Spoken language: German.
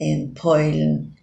in Polen.